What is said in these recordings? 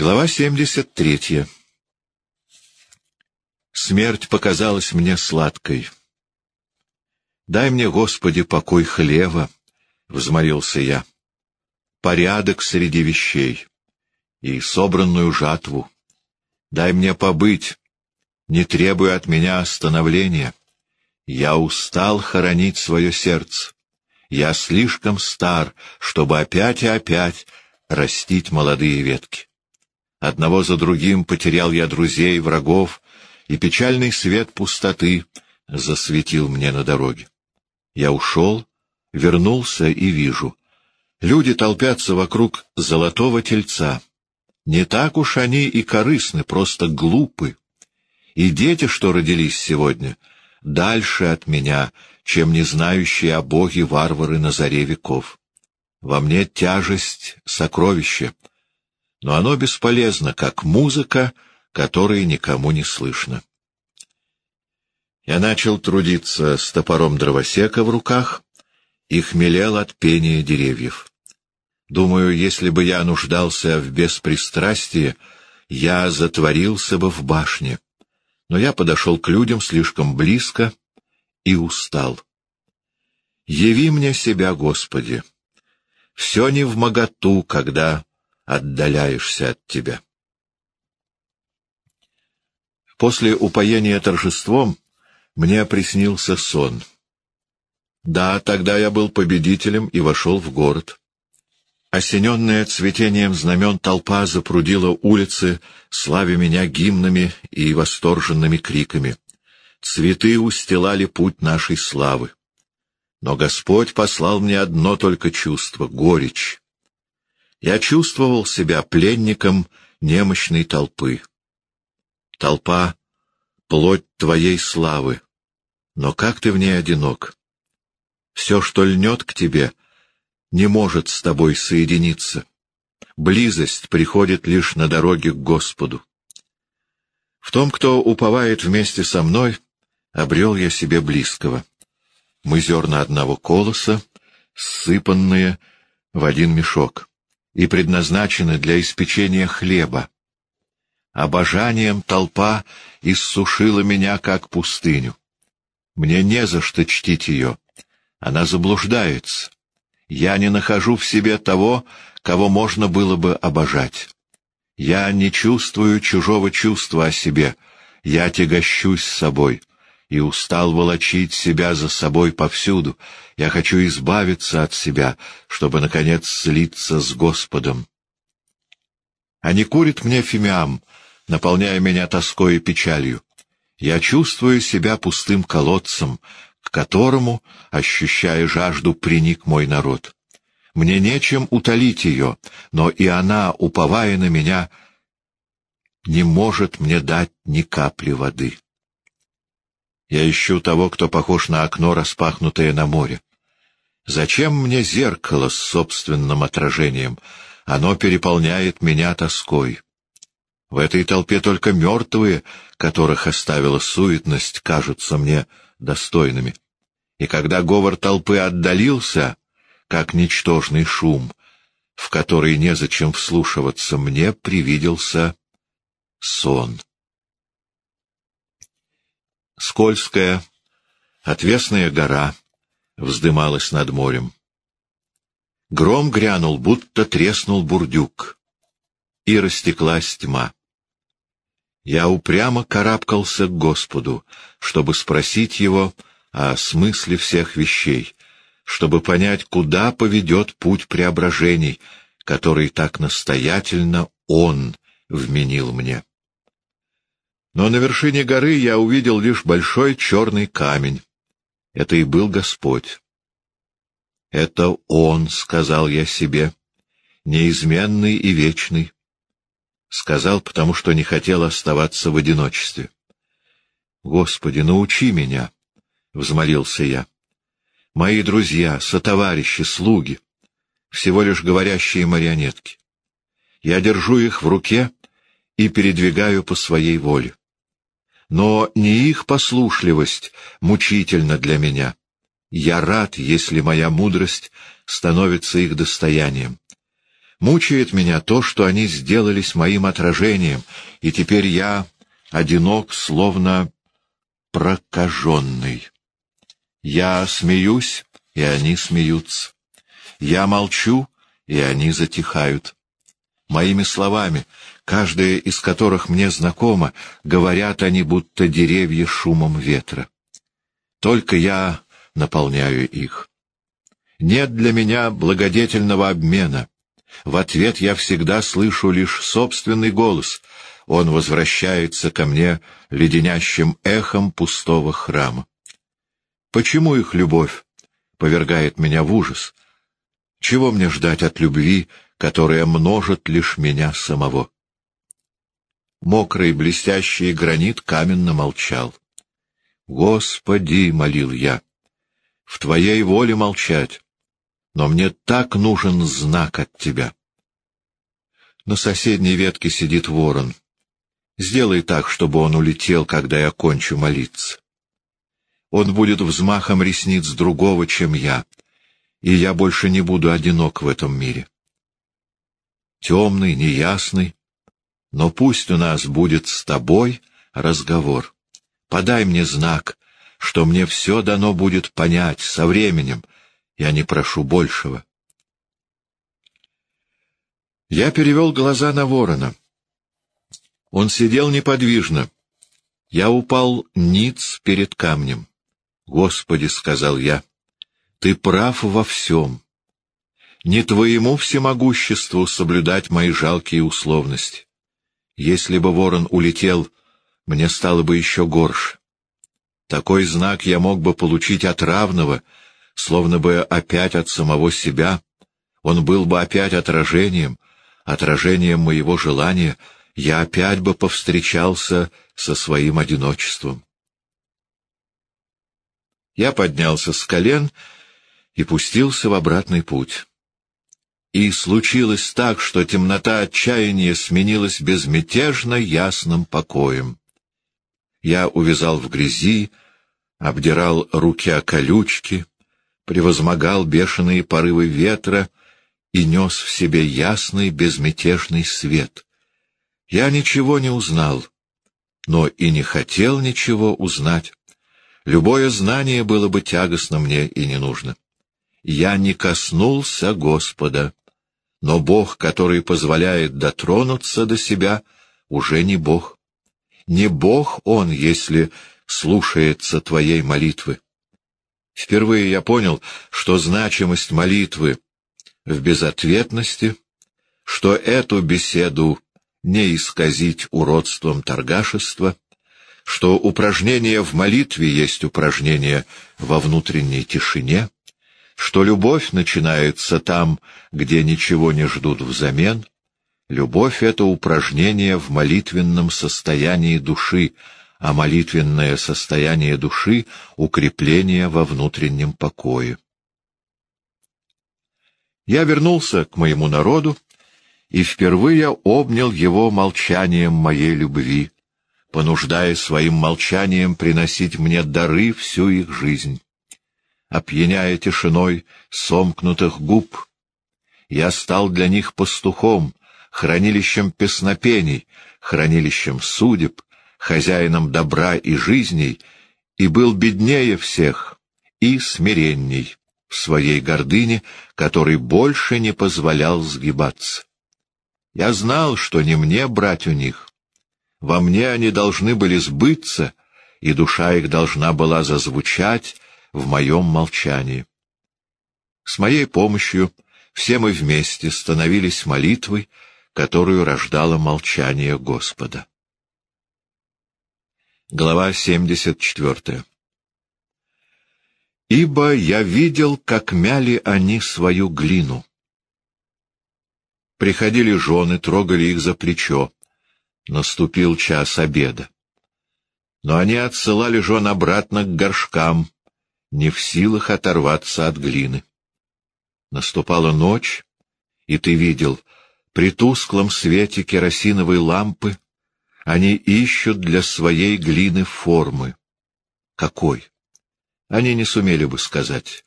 Глава 73. Смерть показалась мне сладкой. «Дай мне, Господи, покой хлева», — взмолился я, — «порядок среди вещей и собранную жатву. Дай мне побыть, не требуя от меня остановления. Я устал хоронить свое сердце. Я слишком стар, чтобы опять и опять растить молодые ветки. Одного за другим потерял я друзей, врагов, и печальный свет пустоты засветил мне на дороге. Я ушел, вернулся и вижу. Люди толпятся вокруг золотого тельца. Не так уж они и корыстны, просто глупы. И дети, что родились сегодня, дальше от меня, чем не знающие о Боге варвары на заре веков. Во мне тяжесть сокровища, но оно бесполезно, как музыка, которой никому не слышно. Я начал трудиться с топором дровосека в руках и хмелел от пения деревьев. Думаю, если бы я нуждался в беспристрастии, я затворился бы в башне. Но я подошел к людям слишком близко и устал. Яви мне себя, Господи. Все не в моготу, когда отдаляешься от тебя. После упоения торжеством мне приснился сон. Да, тогда я был победителем и вошел в город. Осененная цветением знамен толпа запрудила улицы, славя меня гимнами и восторженными криками. Цветы устилали путь нашей славы. Но Господь послал мне одно только чувство — горечь. Я чувствовал себя пленником немощной толпы. Толпа — плоть твоей славы, но как ты в ней одинок? Все, что льнет к тебе, не может с тобой соединиться. Близость приходит лишь на дороге к Господу. В том, кто уповает вместе со мной, обрел я себе близкого. Мы зерна одного колоса, сыпанные в один мешок и предназначены для испечения хлеба. Обожанием толпа иссушила меня, как пустыню. Мне не за что чтить ее. Она заблуждается. Я не нахожу в себе того, кого можно было бы обожать. Я не чувствую чужого чувства о себе. Я тягощусь собой и устал волочить себя за собой повсюду. Я хочу избавиться от себя, чтобы, наконец, слиться с Господом. Не курит мне фимиам, наполняя меня тоской и печалью. Я чувствую себя пустым колодцем, к которому, ощущая жажду, приник мой народ. Мне нечем утолить ее, но и она, уповая на меня, не может мне дать ни капли воды. Я ищу того, кто похож на окно, распахнутое на море. Зачем мне зеркало с собственным отражением? Оно переполняет меня тоской. В этой толпе только мертвые, которых оставила суетность, кажутся мне достойными. И когда говор толпы отдалился, как ничтожный шум, в который незачем вслушиваться, мне привиделся сон. Скользкая, отвесная гора вздымалась над морем. Гром грянул, будто треснул бурдюк, и растеклась тьма. Я упрямо карабкался к Господу, чтобы спросить Его о смысле всех вещей, чтобы понять, куда поведет путь преображений, который так настоятельно Он вменил мне. Но на вершине горы я увидел лишь большой черный камень. Это и был Господь. «Это Он», — сказал я себе, — «неизменный и вечный». Сказал, потому что не хотел оставаться в одиночестве. «Господи, научи меня», — взмолился я. «Мои друзья, сотоварищи, слуги, всего лишь говорящие марионетки. Я держу их в руке и передвигаю по своей воле. Но не их послушливость мучительна для меня. Я рад, если моя мудрость становится их достоянием. Мучает меня то, что они сделались моим отражением, и теперь я одинок, словно прокаженный. Я смеюсь, и они смеются. Я молчу, и они затихают. Моими словами, каждая из которых мне знакома, говорят они, будто деревья шумом ветра. Только я наполняю их. Нет для меня благодетельного обмена. В ответ я всегда слышу лишь собственный голос. Он возвращается ко мне леденящим эхом пустого храма. Почему их любовь повергает меня в ужас? Чего мне ждать от любви, которая множит лишь меня самого? Мокрый блестящий гранит каменно молчал. «Господи!» — молил я. «В Твоей воле молчать, но мне так нужен знак от Тебя». На соседней ветке сидит ворон. Сделай так, чтобы он улетел, когда я кончу молиться он будет взмахом ресниц другого, чем я, и я больше не буду одинок в этом мире. Темный, неясный, но пусть у нас будет с тобой разговор. Подай мне знак, что мне все дано будет понять со временем, я не прошу большего. Я перевел глаза на ворона. Он сидел неподвижно. Я упал ниц перед камнем. Господи, — сказал я, — Ты прав во всем. Не Твоему всемогуществу соблюдать мои жалкие условности. Если бы ворон улетел, мне стало бы еще горше. Такой знак я мог бы получить от равного, словно бы опять от самого себя. Он был бы опять отражением, отражением моего желания. Я опять бы повстречался со своим одиночеством. Я поднялся с колен и пустился в обратный путь. И случилось так, что темнота отчаяния сменилась безмятежно ясным покоем. Я увязал в грязи, обдирал руки о колючки, превозмогал бешеные порывы ветра и нес в себе ясный безмятежный свет. Я ничего не узнал, но и не хотел ничего узнать. Любое знание было бы тягостно мне и не нужно. Я не коснулся Господа, но Бог, который позволяет дотронуться до себя, уже не Бог. Не Бог Он, если слушается твоей молитвы. Впервые я понял, что значимость молитвы в безответности, что эту беседу не исказить уродством торгашества — что упражнение в молитве есть упражнение во внутренней тишине, что любовь начинается там, где ничего не ждут взамен. Любовь — это упражнение в молитвенном состоянии души, а молитвенное состояние души — укрепление во внутреннем покое. Я вернулся к моему народу и впервые обнял его молчанием моей любви, понуждая своим молчанием приносить мне дары всю их жизнь. Опьяняя тишиной сомкнутых губ, я стал для них пастухом, хранилищем песнопений, хранилищем судеб, хозяином добра и жизней, и был беднее всех и смиренней в своей гордыне, который больше не позволял сгибаться. Я знал, что не мне брать у них, во мне они должны были сбыться, и душа их должна была зазвучать в моем молчании. С моей помощью все мы вместе становились молитвой, которую рождало молчание Господа. Глава 74 «Ибо я видел, как мяли они свою глину. Приходили жены, трогали их за плечо, Наступил час обеда. Но они отсылали жен обратно к горшкам, не в силах оторваться от глины. Наступала ночь, и ты видел, при тусклом свете керосиновой лампы они ищут для своей глины формы. Какой? Они не сумели бы сказать.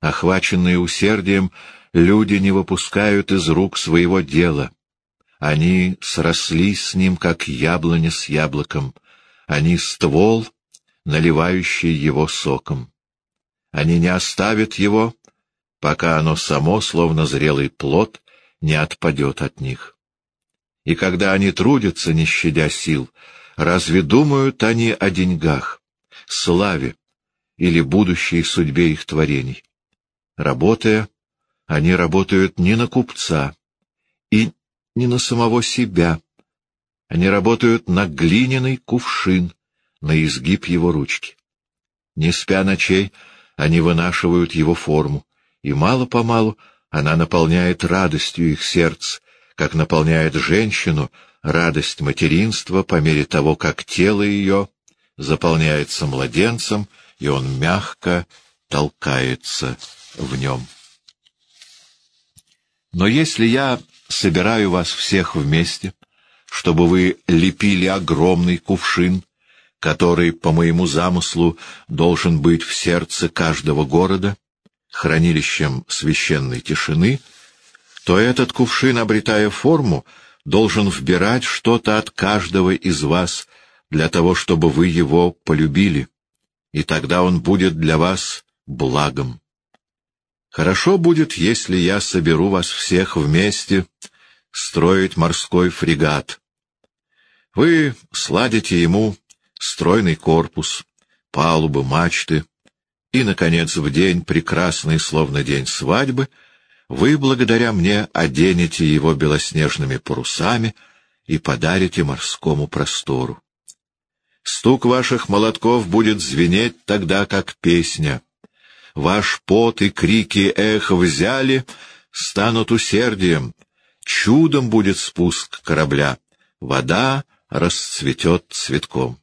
Охваченные усердием, люди не выпускают из рук своего дела. Они срослись с ним, как яблоня с яблоком. Они ствол, наливающий его соком. Они не оставят его, пока оно само, словно зрелый плод, не отпадет от них. И когда они трудятся, не щадя сил, разве думают они о деньгах, славе или будущей судьбе их творений? Работая, они работают не на купца и не на самого себя. Они работают на глиняный кувшин, на изгиб его ручки. Не спя ночей, они вынашивают его форму, и мало-помалу она наполняет радостью их сердце, как наполняет женщину радость материнства по мере того, как тело ее заполняется младенцем, и он мягко толкается в нем. Но если я собираю вас всех вместе, чтобы вы лепили огромный кувшин, который, по моему замыслу, должен быть в сердце каждого города, хранилищем священной тишины, то этот кувшин, обретая форму, должен вбирать что-то от каждого из вас для того, чтобы вы его полюбили, и тогда он будет для вас благом. Хорошо будет, если я соберу вас всех вместе строить морской фрегат. Вы сладите ему стройный корпус, палубы, мачты, и, наконец, в день, прекрасный, словно день свадьбы, вы, благодаря мне, оденете его белоснежными парусами и подарите морскому простору. Стук ваших молотков будет звенеть тогда, как песня. Ваш пот и крики эхо взяли, станут усердием. Чудом будет спуск корабля. Вода расцветет цветком.